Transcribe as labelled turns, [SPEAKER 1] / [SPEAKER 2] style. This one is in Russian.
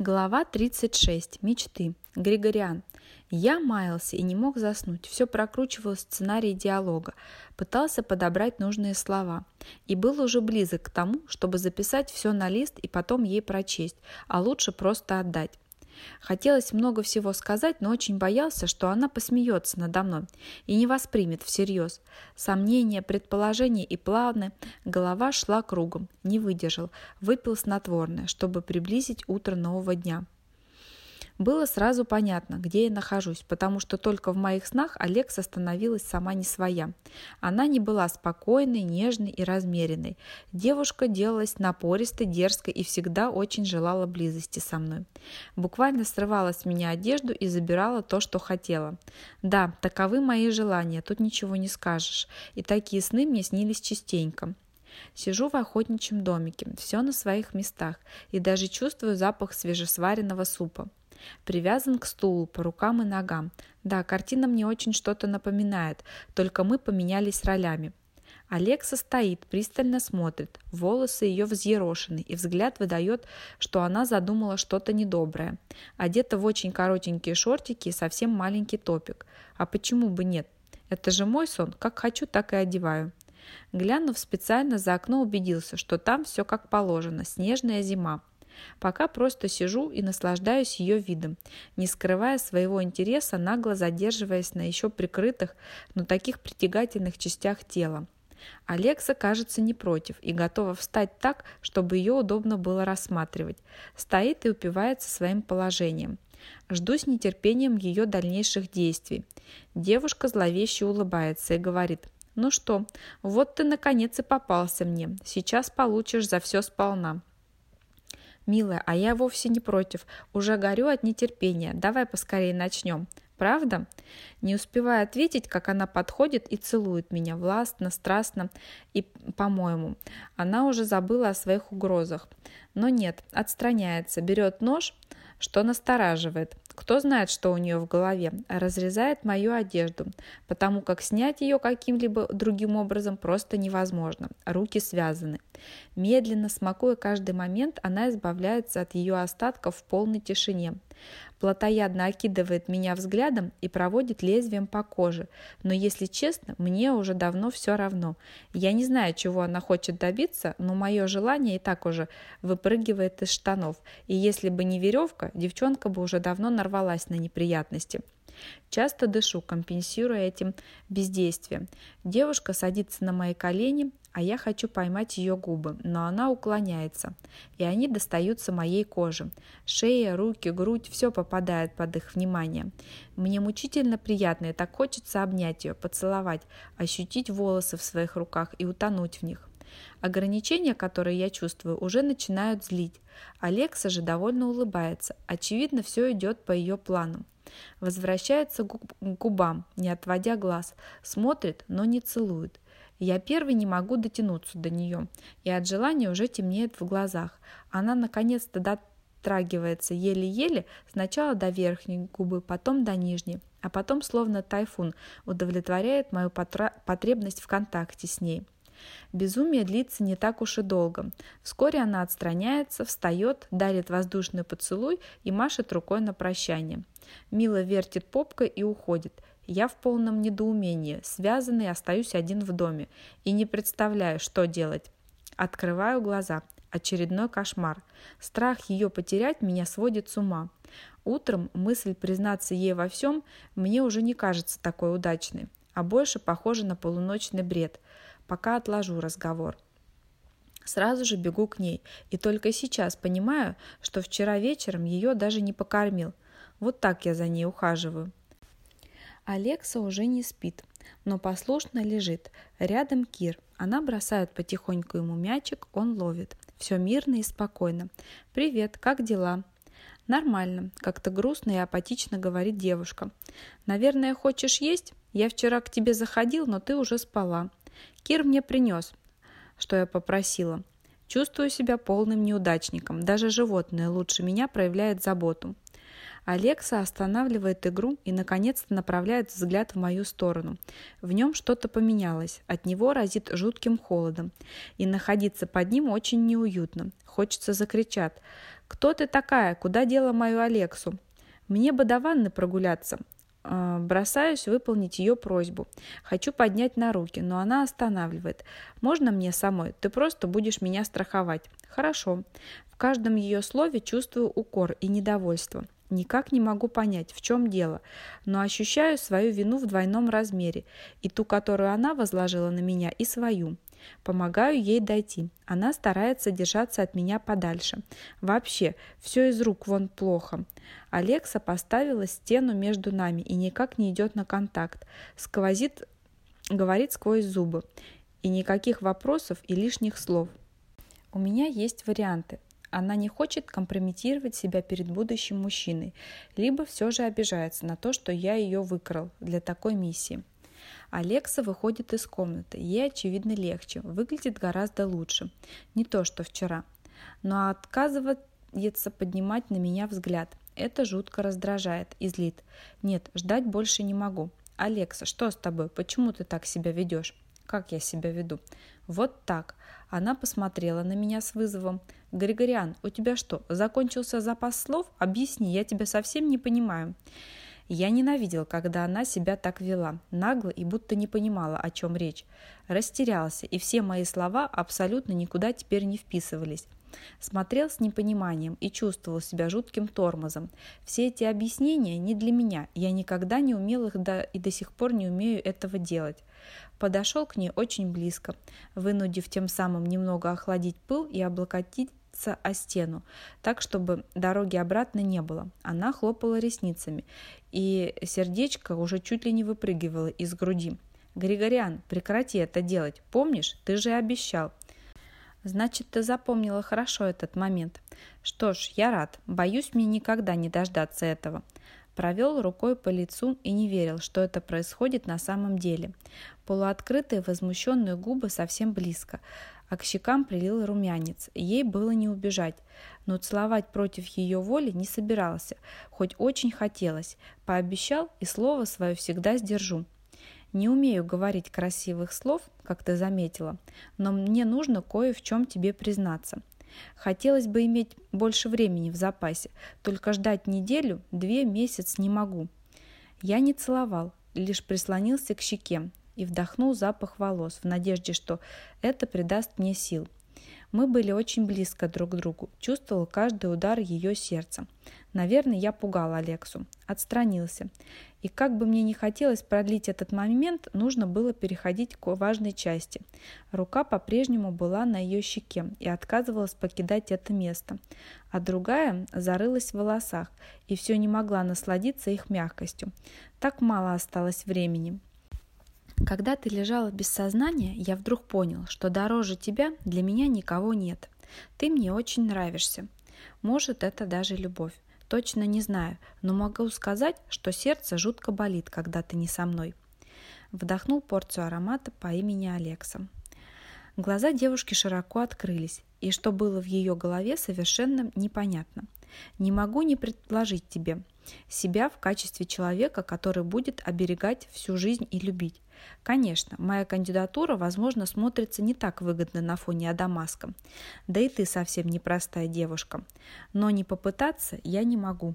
[SPEAKER 1] Глава 36. Мечты. Григориан. Я маялся и не мог заснуть. Все прокручивал сценарий диалога, пытался подобрать нужные слова. И был уже близок к тому, чтобы записать все на лист и потом ей прочесть, а лучше просто отдать. Хотелось много всего сказать, но очень боялся, что она посмеется надо мной и не воспримет всерьез. Сомнения, предположения и планы, голова шла кругом, не выдержал, выпил снотворное, чтобы приблизить утро нового дня. Было сразу понятно, где я нахожусь, потому что только в моих снах Алекса становилась сама не своя. Она не была спокойной, нежной и размеренной. Девушка делалась напористой, дерзкой и всегда очень желала близости со мной. Буквально срывала с меня одежду и забирала то, что хотела. Да, таковы мои желания, тут ничего не скажешь. И такие сны мне снились частенько. Сижу в охотничьем домике, все на своих местах, и даже чувствую запах свежесваренного супа. Привязан к стулу по рукам и ногам. Да, картина мне очень что-то напоминает, только мы поменялись ролями. Алекса стоит, пристально смотрит, волосы ее взъерошены, и взгляд выдает, что она задумала что-то недоброе. Одета в очень коротенькие шортики и совсем маленький топик. А почему бы нет? Это же мой сон, как хочу, так и одеваю. Глянув специально за окно, убедился, что там все как положено, снежная зима. Пока просто сижу и наслаждаюсь ее видом, не скрывая своего интереса, нагло задерживаясь на еще прикрытых, но таких притягательных частях тела. Алекса, кажется, не против и готова встать так, чтобы ее удобно было рассматривать. Стоит и упивается своим положением. Жду с нетерпением ее дальнейших действий. Девушка зловеще улыбается и говорит – «Ну что, вот ты наконец и попался мне. Сейчас получишь за все сполна». «Милая, а я вовсе не против. Уже горю от нетерпения. Давай поскорее начнем. Правда?» Не успевая ответить, как она подходит и целует меня властно, страстно и, по-моему, она уже забыла о своих угрозах. Но нет, отстраняется, берет нож, что настораживает. Кто знает, что у нее в голове. Разрезает мою одежду, потому как снять ее каким-либо другим образом просто невозможно. Руки связаны. Медленно, смакуя каждый момент, она избавляется от ее остатков в полной тишине плотоядно окидывает меня взглядом и проводит лезвием по коже. Но если честно, мне уже давно все равно. Я не знаю, чего она хочет добиться, но мое желание и так уже выпрыгивает из штанов. И если бы не веревка, девчонка бы уже давно нарвалась на неприятности. Часто дышу, компенсируя этим бездействие. Девушка садится на мои колени, а я хочу поймать ее губы, но она уклоняется, и они достаются моей коже. Шея, руки, грудь – все попадает под их внимание. Мне мучительно приятно, и так хочется обнять ее, поцеловать, ощутить волосы в своих руках и утонуть в них. Ограничения, которые я чувствую, уже начинают злить. Алекса же довольно улыбается. Очевидно, все идет по ее планам. Возвращается к губам, не отводя глаз. Смотрит, но не целует. Я первый не могу дотянуться до нее, и от желания уже темнеет в глазах. Она наконец-то дотрагивается еле-еле, сначала до верхней губы, потом до нижней, а потом, словно тайфун, удовлетворяет мою потребность в контакте с ней. Безумие длится не так уж и долго. Вскоре она отстраняется, встает, дарит воздушный поцелуй и машет рукой на прощание. Мила вертит попкой и уходит. Я в полном недоумении, связанный, остаюсь один в доме и не представляю, что делать. Открываю глаза. Очередной кошмар. Страх ее потерять меня сводит с ума. Утром мысль признаться ей во всем мне уже не кажется такой удачной, а больше похожа на полуночный бред. Пока отложу разговор. Сразу же бегу к ней, и только сейчас понимаю, что вчера вечером ее даже не покормил. Вот так я за ней ухаживаю. Алекса уже не спит, но послушно лежит. Рядом Кир. Она бросает потихоньку ему мячик, он ловит. Все мирно и спокойно. «Привет, как дела?» «Нормально», – как-то грустно и апатично говорит девушка. «Наверное, хочешь есть? Я вчера к тебе заходил, но ты уже спала. Кир мне принес, что я попросила. Чувствую себя полным неудачником. Даже животное лучше меня проявляет заботу. Алекса останавливает игру и, наконец-то, направляет взгляд в мою сторону. В нем что-то поменялось, от него разит жутким холодом, и находиться под ним очень неуютно. Хочется закричать. «Кто ты такая? Куда дела мою Алексу?» «Мне бы до ванны прогуляться». А, бросаюсь выполнить ее просьбу. Хочу поднять на руки, но она останавливает. «Можно мне самой? Ты просто будешь меня страховать». «Хорошо». В каждом ее слове чувствую укор и недовольство. Никак не могу понять, в чем дело, но ощущаю свою вину в двойном размере, и ту, которую она возложила на меня, и свою. Помогаю ей дойти. Она старается держаться от меня подальше. Вообще, все из рук вон плохо. Алекса поставила стену между нами и никак не идет на контакт. Сквозит, говорит сквозь зубы. И никаких вопросов и лишних слов. У меня есть варианты. Она не хочет компрометировать себя перед будущим мужчиной, либо все же обижается на то, что я ее выкрал для такой миссии. Алекса выходит из комнаты. Ей, очевидно, легче. Выглядит гораздо лучше. Не то, что вчера. Но отказывается поднимать на меня взгляд. Это жутко раздражает и злит. Нет, ждать больше не могу. «Алекса, что с тобой? Почему ты так себя ведешь?» «Как я себя веду?» «Вот так». Она посмотрела на меня с вызовом. «Григориан, у тебя что, закончился запас слов? Объясни, я тебя совсем не понимаю». Я ненавидел, когда она себя так вела, нагло и будто не понимала, о чем речь. Растерялся, и все мои слова абсолютно никуда теперь не вписывались. Смотрел с непониманием и чувствовал себя жутким тормозом. Все эти объяснения не для меня, я никогда не умел их да, и до сих пор не умею этого делать. Подошел к ней очень близко, вынудив тем самым немного охладить пыл и облокотить опираться о стену, так, чтобы дороги обратно не было. Она хлопала ресницами, и сердечко уже чуть ли не выпрыгивало из груди. «Григориан, прекрати это делать. Помнишь, ты же обещал». «Значит, ты запомнила хорошо этот момент. Что ж, я рад. Боюсь мне никогда не дождаться этого». Провел рукой по лицу и не верил, что это происходит на самом деле. Полуоткрытые возмущенные губы совсем близко а к щекам прилил румянец. Ей было не убежать, но целовать против ее воли не собирался, хоть очень хотелось. Пообещал и слово свое всегда сдержу. Не умею говорить красивых слов, как ты заметила, но мне нужно кое в чем тебе признаться. Хотелось бы иметь больше времени в запасе, только ждать неделю, две месяц не могу. Я не целовал, лишь прислонился к щеке, и вдохнул запах волос в надежде, что это придаст мне сил. Мы были очень близко друг к другу, чувствовал каждый удар ее сердца. Наверное, я пугал Алексу. Отстранился. И как бы мне не хотелось продлить этот момент, нужно было переходить к важной части. Рука по-прежнему была на ее щеке и отказывалась покидать это место. А другая зарылась в волосах и все не могла насладиться их мягкостью. Так мало осталось времени. Когда ты лежала без сознания, я вдруг понял, что дороже тебя для меня никого нет. Ты мне очень нравишься. Может, это даже любовь. Точно не знаю, но могу сказать, что сердце жутко болит, когда ты не со мной. Вдохнул порцию аромата по имени Алекса. Глаза девушки широко открылись, и что было в ее голове, совершенно непонятно. Не могу не предложить тебе себя в качестве человека, который будет оберегать всю жизнь и любить. Конечно, моя кандидатура, возможно, смотрится не так выгодно на фоне Адамаска. Да и ты совсем непростая девушка. Но не попытаться я не могу.